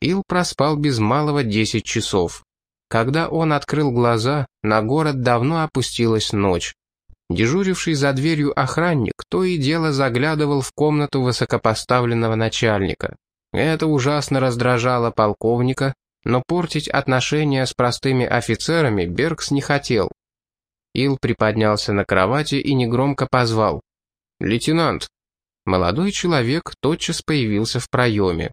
Ил проспал без малого 10 часов. Когда он открыл глаза, на город давно опустилась ночь. Дежуривший за дверью охранник то и дело заглядывал в комнату высокопоставленного начальника. Это ужасно раздражало полковника, но портить отношения с простыми офицерами Бергс не хотел. Ил приподнялся на кровати и негромко позвал. «Лейтенант!» Молодой человек тотчас появился в проеме.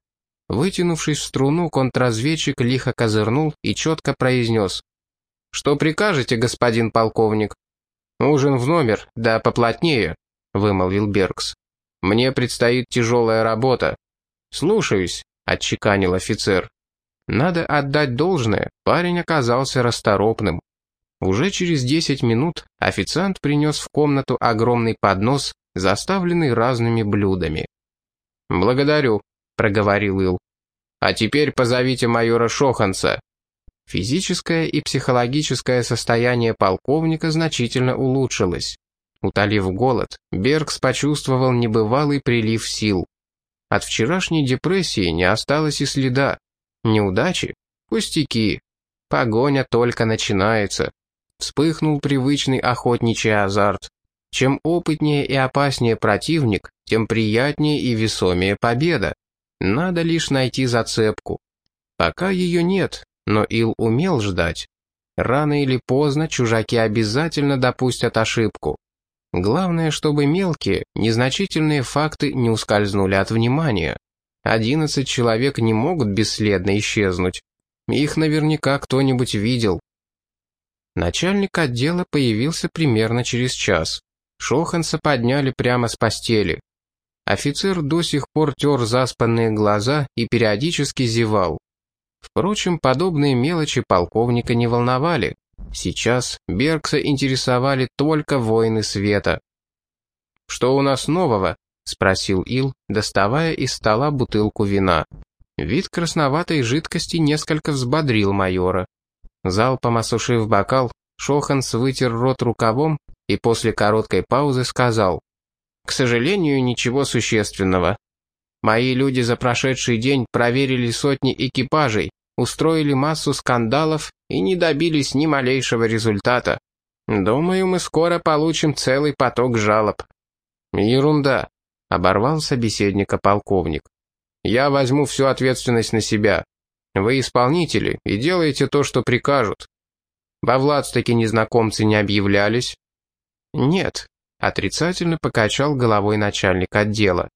Вытянувшись в струну, контрразведчик лихо козырнул и четко произнес. «Что прикажете, господин полковник?» «Ужин в номер, да поплотнее», — вымолвил Беркс. «Мне предстоит тяжелая работа». «Слушаюсь», — отчеканил офицер. Надо отдать должное, парень оказался расторопным. Уже через десять минут официант принес в комнату огромный поднос, заставленный разными блюдами. «Благодарю», проговорил Ил. «А теперь позовите майора Шоханса». Физическое и психологическое состояние полковника значительно улучшилось. Утолив голод, Бергс почувствовал небывалый прилив сил. От вчерашней депрессии не осталось и следа. Неудачи? Пустяки. Погоня только начинается. Вспыхнул привычный охотничий азарт. Чем опытнее и опаснее противник, тем приятнее и весомее победа. Надо лишь найти зацепку. Пока ее нет, но Ил умел ждать. Рано или поздно чужаки обязательно допустят ошибку. Главное, чтобы мелкие, незначительные факты не ускользнули от внимания. Одиннадцать человек не могут бесследно исчезнуть. Их наверняка кто-нибудь видел. Начальник отдела появился примерно через час. Шоханса подняли прямо с постели. Офицер до сих пор тер заспанные глаза и периодически зевал. Впрочем, подобные мелочи полковника не волновали. Сейчас Бергса интересовали только воины света. «Что у нас нового?» — спросил Ил, доставая из стола бутылку вина. Вид красноватой жидкости несколько взбодрил майора. Залпом осушив бокал, Шоханс вытер рот рукавом и после короткой паузы сказал. К сожалению, ничего существенного. Мои люди за прошедший день проверили сотни экипажей, устроили массу скандалов и не добились ни малейшего результата. Думаю, мы скоро получим целый поток жалоб. Ерунда, оборвал собеседника полковник. Я возьму всю ответственность на себя. Вы исполнители и делаете то, что прикажут. Во Владстоке незнакомцы не объявлялись? Нет, Отрицательно покачал головой начальник отдела.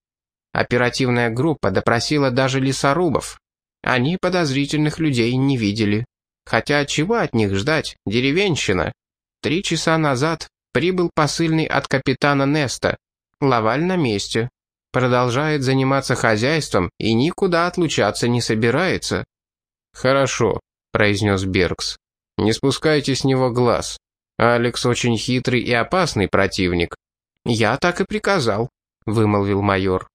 Оперативная группа допросила даже лесорубов. Они подозрительных людей не видели. Хотя чего от них ждать, деревенщина. Три часа назад прибыл посыльный от капитана Неста. Лаваль на месте. Продолжает заниматься хозяйством и никуда отлучаться не собирается. «Хорошо», — произнес Беркс. «Не спускайте с него глаз. Алекс очень хитрый и опасный противник». «Я так и приказал», — вымолвил майор.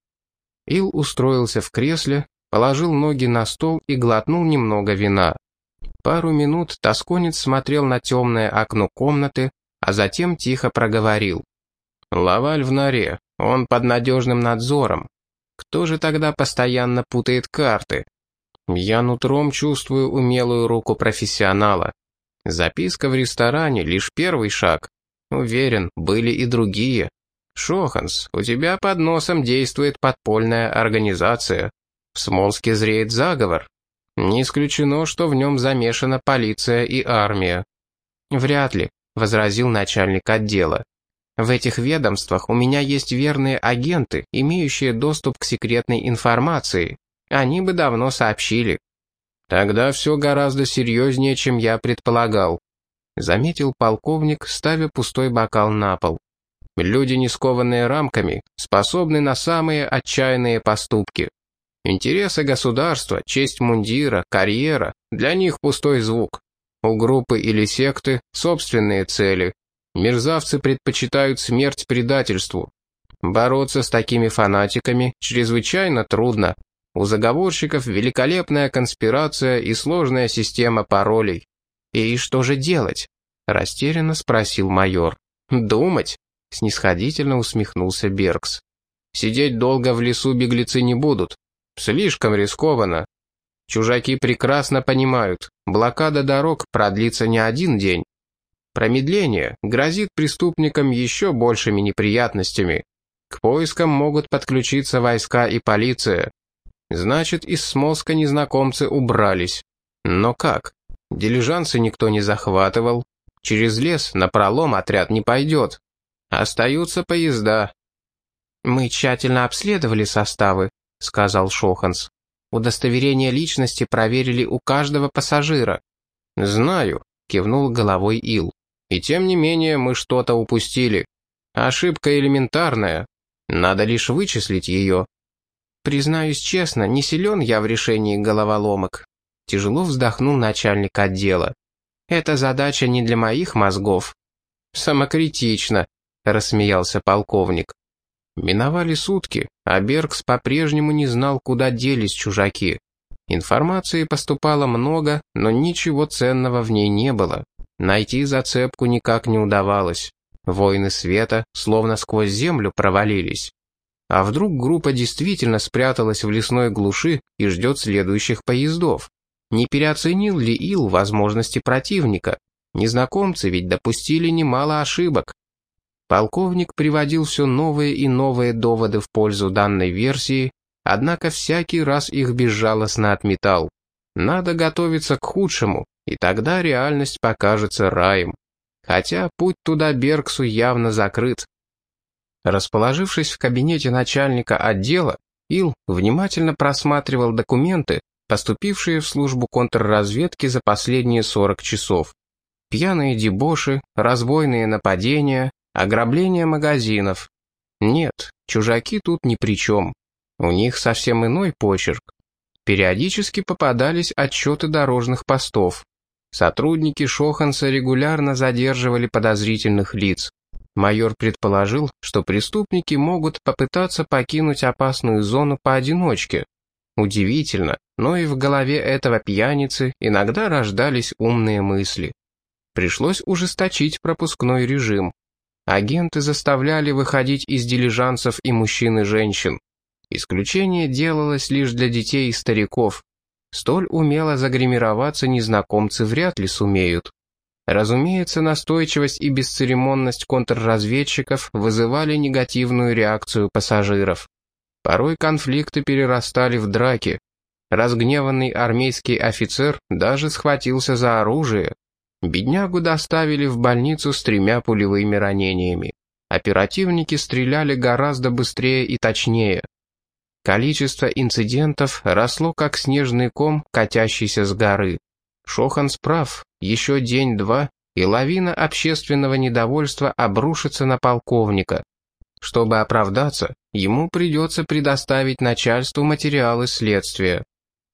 Ил устроился в кресле, положил ноги на стол и глотнул немного вина. Пару минут тосконец смотрел на темное окно комнаты, а затем тихо проговорил. «Лаваль в норе, он под надежным надзором. Кто же тогда постоянно путает карты? Я нутром чувствую умелую руку профессионала. Записка в ресторане — лишь первый шаг. Уверен, были и другие. Шоханс, у тебя под носом действует подпольная организация. В Смолске зреет заговор. Не исключено, что в нем замешана полиция и армия. Вряд ли, возразил начальник отдела. В этих ведомствах у меня есть верные агенты, имеющие доступ к секретной информации. Они бы давно сообщили. Тогда все гораздо серьезнее, чем я предполагал», — заметил полковник, ставя пустой бокал на пол. «Люди, не скованные рамками, способны на самые отчаянные поступки. Интересы государства, честь мундира, карьера — для них пустой звук. У группы или секты собственные цели. Мерзавцы предпочитают смерть предательству. Бороться с такими фанатиками чрезвычайно трудно, у заговорщиков великолепная конспирация и сложная система паролей. «И что же делать?» — растерянно спросил майор. «Думать?» — снисходительно усмехнулся Беркс. «Сидеть долго в лесу беглецы не будут. Слишком рискованно. Чужаки прекрасно понимают, блокада дорог продлится не один день. Промедление грозит преступникам еще большими неприятностями. К поискам могут подключиться войска и полиция. Значит, из Смолска незнакомцы убрались. Но как? Дилижансы никто не захватывал. Через лес на пролом отряд не пойдет. Остаются поезда. «Мы тщательно обследовали составы», — сказал Шоханс. «Удостоверение личности проверили у каждого пассажира». «Знаю», — кивнул головой Ил. «И тем не менее мы что-то упустили. Ошибка элементарная. Надо лишь вычислить ее». «Признаюсь честно, не силен я в решении головоломок», — тяжело вздохнул начальник отдела. «Эта задача не для моих мозгов». «Самокритично», — рассмеялся полковник. Миновали сутки, а Бергс по-прежнему не знал, куда делись чужаки. Информации поступало много, но ничего ценного в ней не было. Найти зацепку никак не удавалось. Воины света словно сквозь землю провалились. А вдруг группа действительно спряталась в лесной глуши и ждет следующих поездов? Не переоценил ли Ил возможности противника? Незнакомцы ведь допустили немало ошибок. Полковник приводил все новые и новые доводы в пользу данной версии, однако всякий раз их безжалостно отметал. Надо готовиться к худшему, и тогда реальность покажется раем. Хотя путь туда Бергсу явно закрыт. Расположившись в кабинете начальника отдела, Ил внимательно просматривал документы, поступившие в службу контрразведки за последние 40 часов. Пьяные дебоши, разбойные нападения, ограбление магазинов. Нет, чужаки тут ни при чем. У них совсем иной почерк. Периодически попадались отчеты дорожных постов. Сотрудники Шоханса регулярно задерживали подозрительных лиц. Майор предположил, что преступники могут попытаться покинуть опасную зону поодиночке. Удивительно, но и в голове этого пьяницы иногда рождались умные мысли. Пришлось ужесточить пропускной режим. Агенты заставляли выходить из дилижансов и мужчин и женщин. Исключение делалось лишь для детей и стариков. Столь умело загримироваться незнакомцы вряд ли сумеют. Разумеется, настойчивость и бесцеремонность контрразведчиков вызывали негативную реакцию пассажиров. Порой конфликты перерастали в драки. Разгневанный армейский офицер даже схватился за оружие. Беднягу доставили в больницу с тремя пулевыми ранениями. Оперативники стреляли гораздо быстрее и точнее. Количество инцидентов росло как снежный ком, катящийся с горы. Шохан справ, еще день-два, и лавина общественного недовольства обрушится на полковника. Чтобы оправдаться, ему придется предоставить начальству материалы следствия.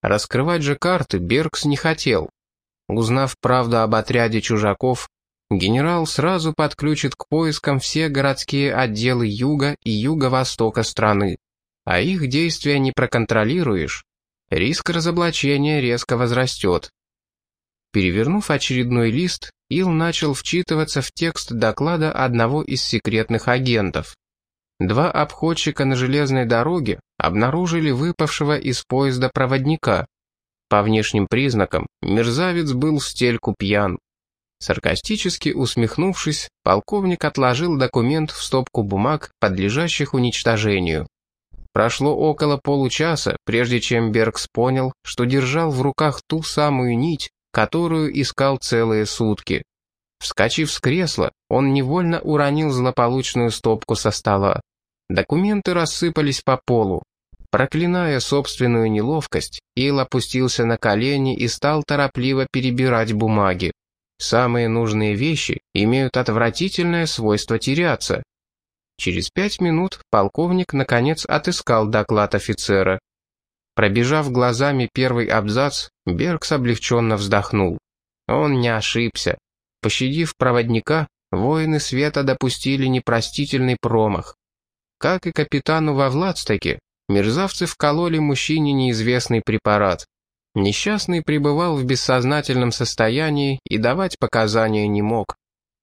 Раскрывать же карты Бергс не хотел. Узнав правду об отряде чужаков, генерал сразу подключит к поискам все городские отделы юга и юго-востока страны. А их действия не проконтролируешь. Риск разоблачения резко возрастет. Перевернув очередной лист, Ил начал вчитываться в текст доклада одного из секретных агентов. Два обходчика на железной дороге обнаружили выпавшего из поезда проводника. По внешним признакам, мерзавец был в стельку пьян. Саркастически усмехнувшись, полковник отложил документ в стопку бумаг, подлежащих уничтожению. Прошло около получаса, прежде чем Бергс понял, что держал в руках ту самую нить, которую искал целые сутки. Вскочив с кресла, он невольно уронил злополучную стопку со стола. Документы рассыпались по полу. Проклиная собственную неловкость, Ил опустился на колени и стал торопливо перебирать бумаги. Самые нужные вещи имеют отвратительное свойство теряться. Через пять минут полковник наконец отыскал доклад офицера. Пробежав глазами первый абзац, Бергс облегченно вздохнул. Он не ошибся. Пощадив проводника, воины света допустили непростительный промах. Как и капитану во Владстоке, мерзавцы вкололи мужчине неизвестный препарат. Несчастный пребывал в бессознательном состоянии и давать показания не мог.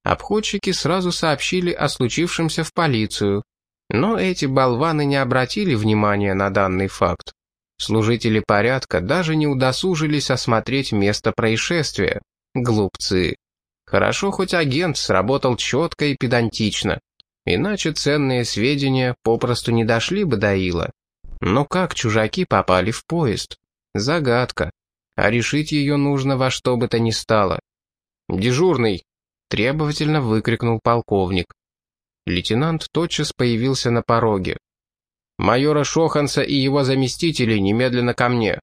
Обходчики сразу сообщили о случившемся в полицию, но эти болваны не обратили внимания на данный факт. Служители порядка даже не удосужились осмотреть место происшествия. Глупцы. Хорошо, хоть агент сработал четко и педантично. Иначе ценные сведения попросту не дошли бы до Ила. Но как чужаки попали в поезд? Загадка. А решить ее нужно во что бы то ни стало. «Дежурный!» — требовательно выкрикнул полковник. Лейтенант тотчас появился на пороге. «Майора Шоханса и его заместители немедленно ко мне».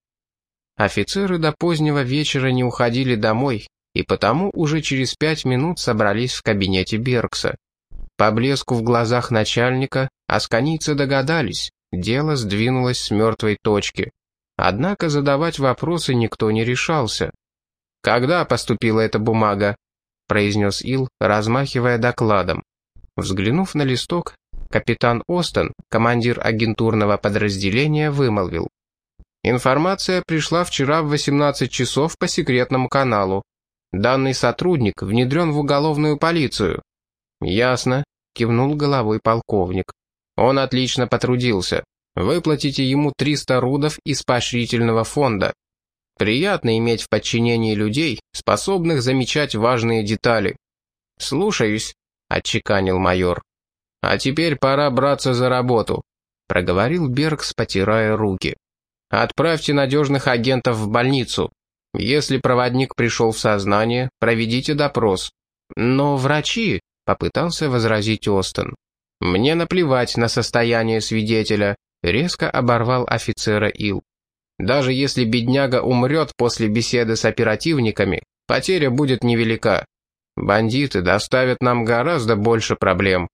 Офицеры до позднего вечера не уходили домой, и потому уже через пять минут собрались в кабинете Беркса. По блеску в глазах начальника асканийцы догадались, дело сдвинулось с мертвой точки. Однако задавать вопросы никто не решался. «Когда поступила эта бумага?» — произнес Ил, размахивая докладом. Взглянув на листок, капитан Остон, командир агентурного подразделения, вымолвил. «Информация пришла вчера в 18 часов по секретному каналу. Данный сотрудник внедрен в уголовную полицию». «Ясно», — кивнул головой полковник. «Он отлично потрудился. Выплатите ему 300 рудов из поощрительного фонда. Приятно иметь в подчинении людей, способных замечать важные детали. «Слушаюсь», — отчеканил майор. «А теперь пора браться за работу», — проговорил Бергс, потирая руки. «Отправьте надежных агентов в больницу. Если проводник пришел в сознание, проведите допрос». «Но врачи», — попытался возразить Остон. «Мне наплевать на состояние свидетеля», — резко оборвал офицера Ил. Даже если бедняга умрет после беседы с оперативниками, потеря будет невелика. Бандиты доставят нам гораздо больше проблем.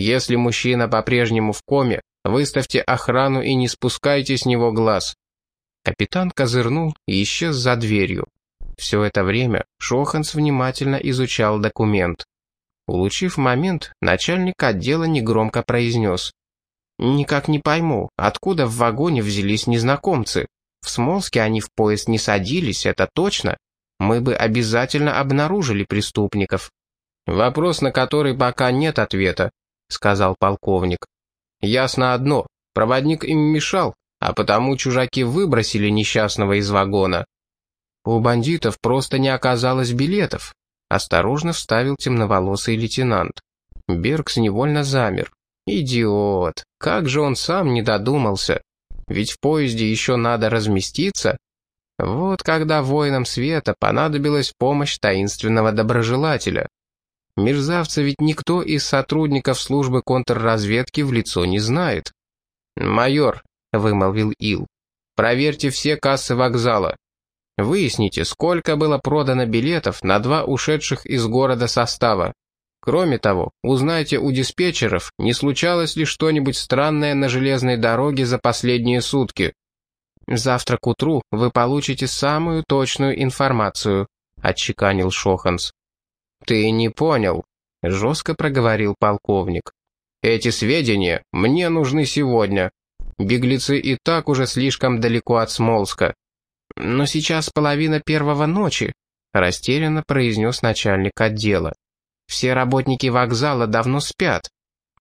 Если мужчина по-прежнему в коме, выставьте охрану и не спускайте с него глаз». Капитан козырнул и исчез за дверью. Все это время Шоханс внимательно изучал документ. Улучив момент, начальник отдела негромко произнес. «Никак не пойму, откуда в вагоне взялись незнакомцы? В Смолске они в поезд не садились, это точно. Мы бы обязательно обнаружили преступников». «Вопрос, на который пока нет ответа», — сказал полковник. «Ясно одно, проводник им мешал, а потому чужаки выбросили несчастного из вагона». «У бандитов просто не оказалось билетов», — осторожно вставил темноволосый лейтенант. Беркс невольно замер. Идиот, как же он сам не додумался. Ведь в поезде еще надо разместиться. Вот когда воинам света понадобилась помощь таинственного доброжелателя. Мерзавца ведь никто из сотрудников службы контрразведки в лицо не знает. «Майор», — вымолвил Ил, — «проверьте все кассы вокзала. Выясните, сколько было продано билетов на два ушедших из города состава. Кроме того, узнайте у диспетчеров, не случалось ли что-нибудь странное на железной дороге за последние сутки. Завтра к утру вы получите самую точную информацию, отчеканил Шоханс. Ты не понял, жестко проговорил полковник. Эти сведения мне нужны сегодня. Беглецы и так уже слишком далеко от Смолска. Но сейчас половина первого ночи, растерянно произнес начальник отдела. Все работники вокзала давно спят.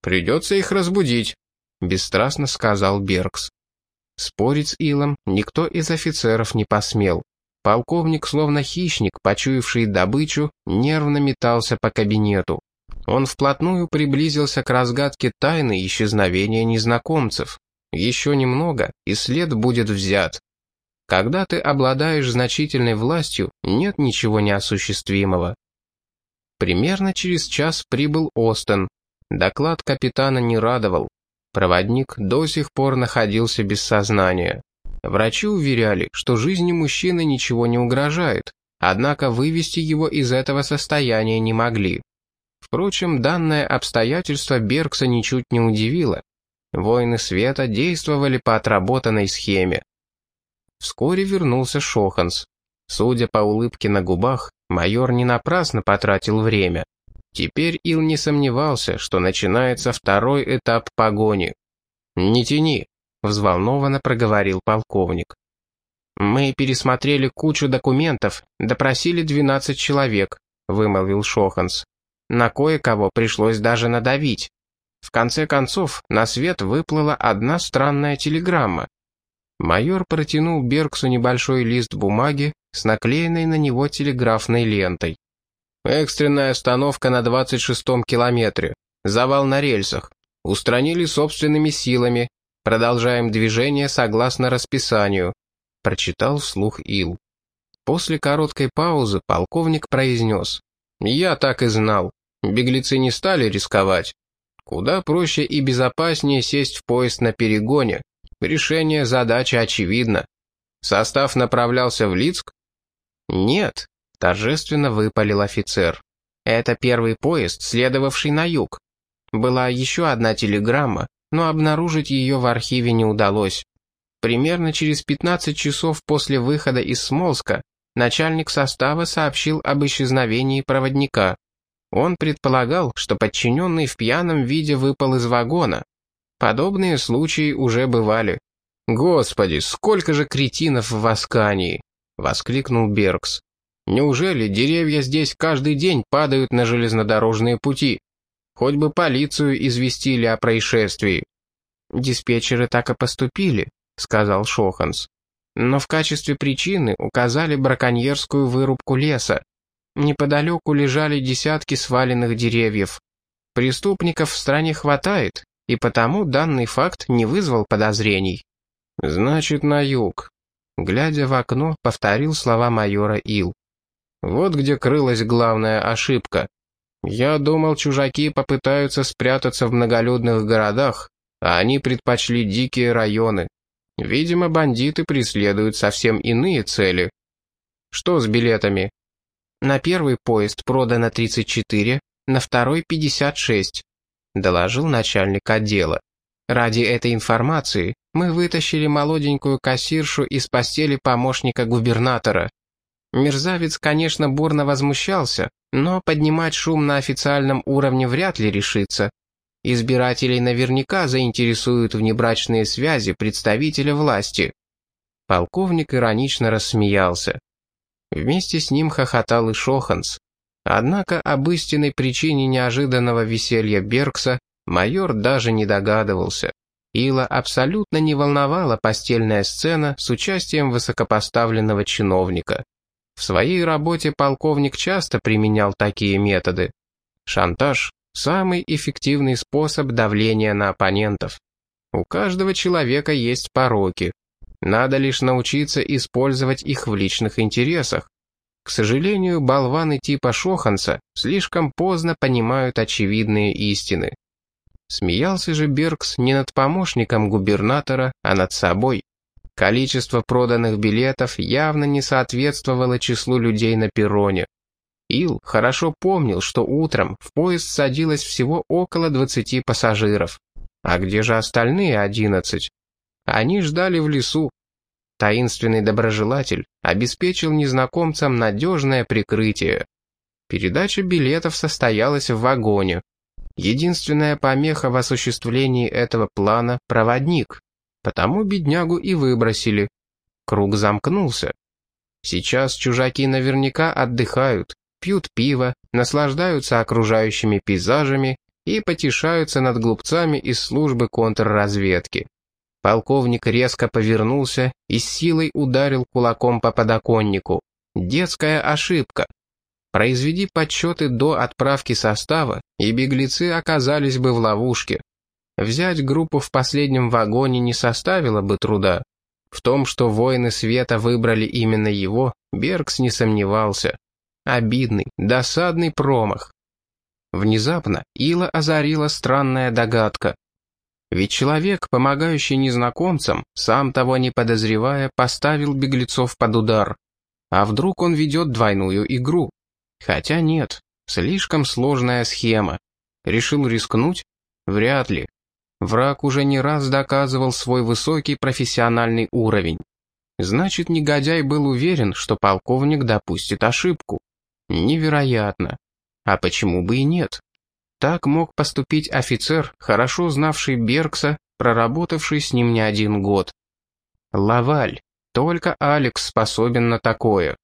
Придется их разбудить», — бесстрастно сказал Беркс. Спорить с Илом никто из офицеров не посмел. Полковник, словно хищник, почуявший добычу, нервно метался по кабинету. Он вплотную приблизился к разгадке тайны исчезновения незнакомцев. Еще немного, и след будет взят. Когда ты обладаешь значительной властью, нет ничего неосуществимого. Примерно через час прибыл Остен. Доклад капитана не радовал. Проводник до сих пор находился без сознания. Врачи уверяли, что жизни мужчины ничего не угрожает, однако вывести его из этого состояния не могли. Впрочем, данное обстоятельство Беркса ничуть не удивило. Воины света действовали по отработанной схеме. Вскоре вернулся Шоханс. Судя по улыбке на губах, майор не напрасно потратил время. Теперь Ил не сомневался, что начинается второй этап погони. «Не тяни», — взволнованно проговорил полковник. «Мы пересмотрели кучу документов, допросили 12 человек», — вымолвил Шоханс. «На кое-кого пришлось даже надавить. В конце концов, на свет выплыла одна странная телеграмма. Майор протянул Берксу небольшой лист бумаги с наклеенной на него телеграфной лентой. «Экстренная остановка на 26-м километре. Завал на рельсах. Устранили собственными силами. Продолжаем движение согласно расписанию», — прочитал вслух Ил. После короткой паузы полковник произнес. «Я так и знал. Беглецы не стали рисковать. Куда проще и безопаснее сесть в поезд на перегоне. Решение задачи очевидно. Состав направлялся в Лицк? Нет, торжественно выпалил офицер. Это первый поезд, следовавший на юг. Была еще одна телеграмма, но обнаружить ее в архиве не удалось. Примерно через 15 часов после выхода из Смолска начальник состава сообщил об исчезновении проводника. Он предполагал, что подчиненный в пьяном виде выпал из вагона. Подобные случаи уже бывали. «Господи, сколько же кретинов в Аскании!» — воскликнул Беркс. «Неужели деревья здесь каждый день падают на железнодорожные пути? Хоть бы полицию известили о происшествии». «Диспетчеры так и поступили», — сказал Шоханс. «Но в качестве причины указали браконьерскую вырубку леса. Неподалеку лежали десятки сваленных деревьев. Преступников в стране хватает, и потому данный факт не вызвал подозрений. «Значит, на юг», — глядя в окно, повторил слова майора Ил. «Вот где крылась главная ошибка. Я думал, чужаки попытаются спрятаться в многолюдных городах, а они предпочли дикие районы. Видимо, бандиты преследуют совсем иные цели. Что с билетами?» На первый поезд продано 34, на второй 56, доложил начальник отдела. Ради этой информации мы вытащили молоденькую кассиршу из постели помощника губернатора. Мерзавец, конечно, бурно возмущался, но поднимать шум на официальном уровне вряд ли решится. Избирателей наверняка заинтересуют внебрачные связи представителя власти. Полковник иронично рассмеялся. Вместе с ним хохотал и Шоханс. Однако об истинной причине неожиданного веселья Беркса майор даже не догадывался. Ила абсолютно не волновала постельная сцена с участием высокопоставленного чиновника. В своей работе полковник часто применял такие методы. Шантаж – самый эффективный способ давления на оппонентов. У каждого человека есть пороки, надо лишь научиться использовать их в личных интересах. К сожалению, болваны типа Шоханса слишком поздно понимают очевидные истины. Смеялся же Беркс не над помощником губернатора, а над собой. Количество проданных билетов явно не соответствовало числу людей на перроне. Ил хорошо помнил, что утром в поезд садилось всего около 20 пассажиров. А где же остальные 11? Они ждали в лесу. Таинственный доброжелатель обеспечил незнакомцам надежное прикрытие. Передача билетов состоялась в вагоне. Единственная помеха в осуществлении этого плана — проводник. Потому беднягу и выбросили. Круг замкнулся. Сейчас чужаки наверняка отдыхают, пьют пиво, наслаждаются окружающими пейзажами и потешаются над глупцами из службы контрразведки. Полковник резко повернулся и с силой ударил кулаком по подоконнику. Детская ошибка. Произведи подсчеты до отправки состава, и беглецы оказались бы в ловушке. Взять группу в последнем вагоне не составило бы труда. В том, что воины света выбрали именно его, Бергс не сомневался. Обидный, досадный промах. Внезапно Ила озарила странная догадка. Ведь человек, помогающий незнакомцам, сам того не подозревая, поставил беглецов под удар. А вдруг он ведет двойную игру? Хотя нет, слишком сложная схема. Решил рискнуть? Вряд ли. Враг уже не раз доказывал свой высокий профессиональный уровень. Значит, негодяй был уверен, что полковник допустит ошибку. Невероятно. А почему бы и нет? Так мог поступить офицер, хорошо знавший Беркса, проработавший с ним не один год. Лаваль. Только Алекс способен на такое.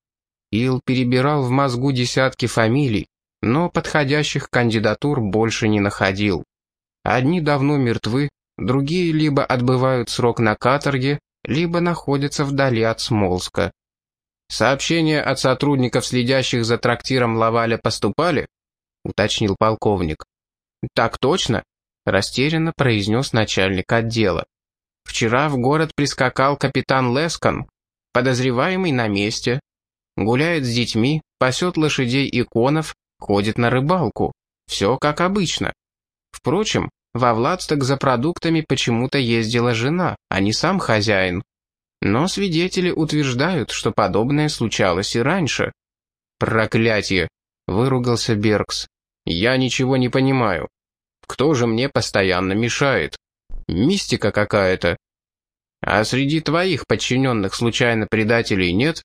Ил перебирал в мозгу десятки фамилий, но подходящих кандидатур больше не находил. Одни давно мертвы, другие либо отбывают срок на каторге, либо находятся вдали от Смолска. «Сообщения от сотрудников, следящих за трактиром Лаваля, поступали?» — уточнил полковник. «Так точно», — растерянно произнес начальник отдела. «Вчера в город прискакал капитан Лескан, подозреваемый на месте. Гуляет с детьми, пасет лошадей и конов, ходит на рыбалку. Все как обычно. Впрочем, во Владсток за продуктами почему-то ездила жена, а не сам хозяин. Но свидетели утверждают, что подобное случалось и раньше. «Проклятие!» — выругался Беркс. «Я ничего не понимаю. Кто же мне постоянно мешает? Мистика какая-то. А среди твоих подчиненных случайно предателей нет?»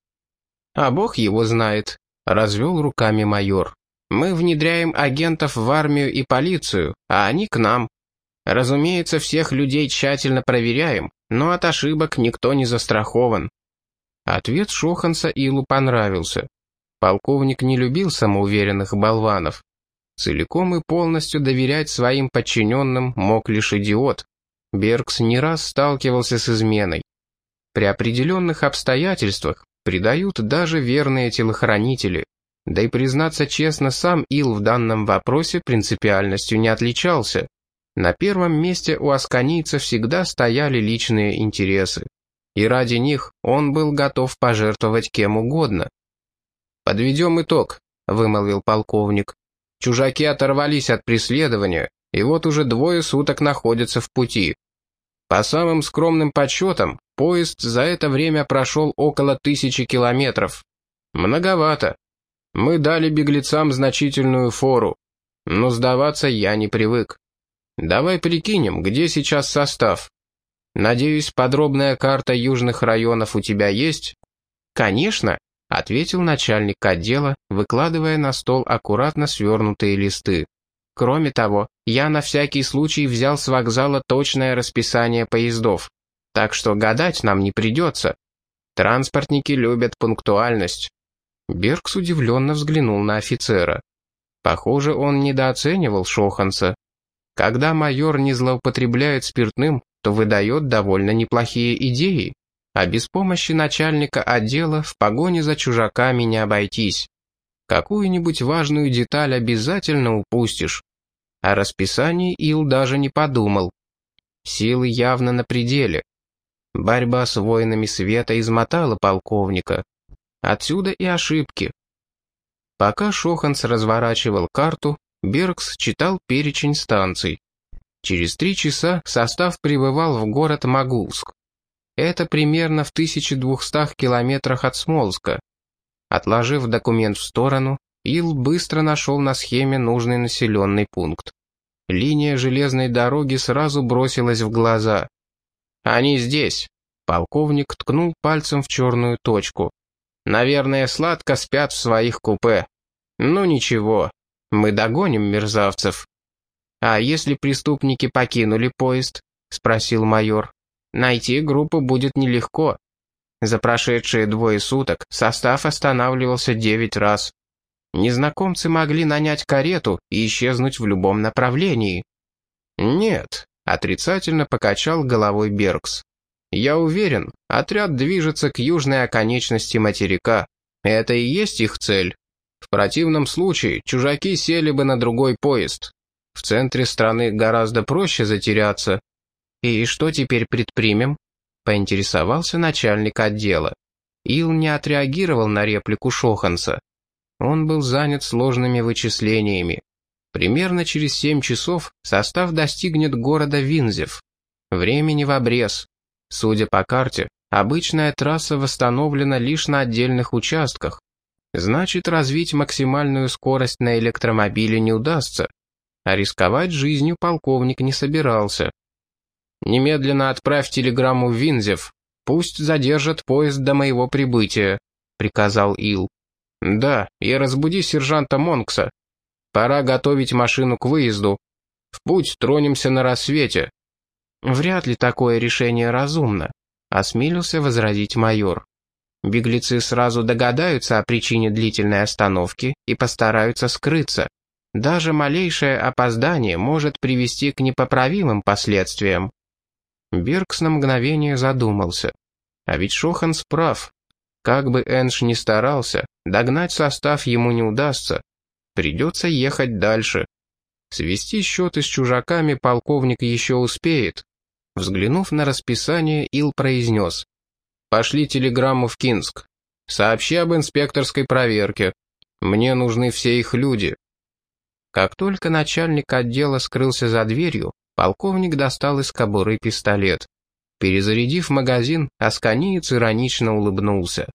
«А бог его знает», — развел руками майор. «Мы внедряем агентов в армию и полицию, а они к нам. Разумеется, всех людей тщательно проверяем, но от ошибок никто не застрахован». Ответ Шоханса Илу понравился. Полковник не любил самоуверенных болванов. Целиком и полностью доверять своим подчиненным мог лишь идиот. Беркс не раз сталкивался с изменой. При определенных обстоятельствах предают даже верные телохранители. Да и признаться честно, сам Ил в данном вопросе принципиальностью не отличался. На первом месте у асканийца всегда стояли личные интересы. И ради них он был готов пожертвовать кем угодно. «Подведем итог», — вымолвил полковник. «Чужаки оторвались от преследования, и вот уже двое суток находятся в пути. По самым скромным подсчетам, поезд за это время прошел около тысячи километров. Многовато. Мы дали беглецам значительную фору, но сдаваться я не привык. Давай прикинем, где сейчас состав. Надеюсь, подробная карта южных районов у тебя есть? Конечно, ответил начальник отдела, выкладывая на стол аккуратно свернутые листы. Кроме того, я на всякий случай взял с вокзала точное расписание поездов. Так что гадать нам не придется. Транспортники любят пунктуальность. Беркс удивленно взглянул на офицера. Похоже, он недооценивал Шоханса. Когда майор не злоупотребляет спиртным, то выдает довольно неплохие идеи, а без помощи начальника отдела в погоне за чужаками не обойтись. Какую-нибудь важную деталь обязательно упустишь. О расписании Ил даже не подумал. Силы явно на пределе. Борьба с воинами света измотала полковника. Отсюда и ошибки. Пока Шоханс разворачивал карту, Беркс читал перечень станций. Через три часа состав прибывал в город Магулск. Это примерно в 1200 километрах от Смолска. Отложив документ в сторону, Ил быстро нашел на схеме нужный населенный пункт. Линия железной дороги сразу бросилась в глаза. «Они здесь!» Полковник ткнул пальцем в черную точку. «Наверное, сладко спят в своих купе. Ну ничего, мы догоним мерзавцев». «А если преступники покинули поезд?» — спросил майор. «Найти группу будет нелегко. За прошедшие двое суток состав останавливался девять раз. Незнакомцы могли нанять карету и исчезнуть в любом направлении». «Нет», — отрицательно покачал головой Беркс. «Я уверен, отряд движется к южной оконечности материка. Это и есть их цель. В противном случае чужаки сели бы на другой поезд. В центре страны гораздо проще затеряться. И что теперь предпримем? Поинтересовался начальник отдела. Ил не отреагировал на реплику Шоханса. Он был занят сложными вычислениями. Примерно через семь часов состав достигнет города Винзев. Времени в обрез. Судя по карте, обычная трасса восстановлена лишь на отдельных участках, Значит, развить максимальную скорость на электромобиле не удастся. А рисковать жизнью полковник не собирался. «Немедленно отправь телеграмму в Винзев. Пусть задержат поезд до моего прибытия», — приказал Ил. «Да, и разбуди сержанта Монкса. Пора готовить машину к выезду. В путь тронемся на рассвете». «Вряд ли такое решение разумно», — осмелился возразить майор. Беглецы сразу догадаются о причине длительной остановки и постараются скрыться. Даже малейшее опоздание может привести к непоправимым последствиям. Биркс на мгновение задумался. А ведь Шоханс прав. Как бы Энш ни старался, догнать состав ему не удастся. Придется ехать дальше. Свести счеты с чужаками полковник еще успеет. Взглянув на расписание, Ил произнес. «Пошли телеграмму в Кинск. Сообщи об инспекторской проверке. Мне нужны все их люди». Как только начальник отдела скрылся за дверью, полковник достал из кобуры пистолет. Перезарядив магазин, Асканиец иронично улыбнулся.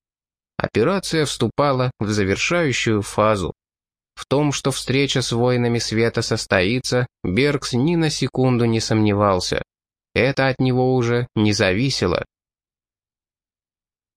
Операция вступала в завершающую фазу. В том, что встреча с воинами света состоится, Бергс ни на секунду не сомневался. Это от него уже не зависело.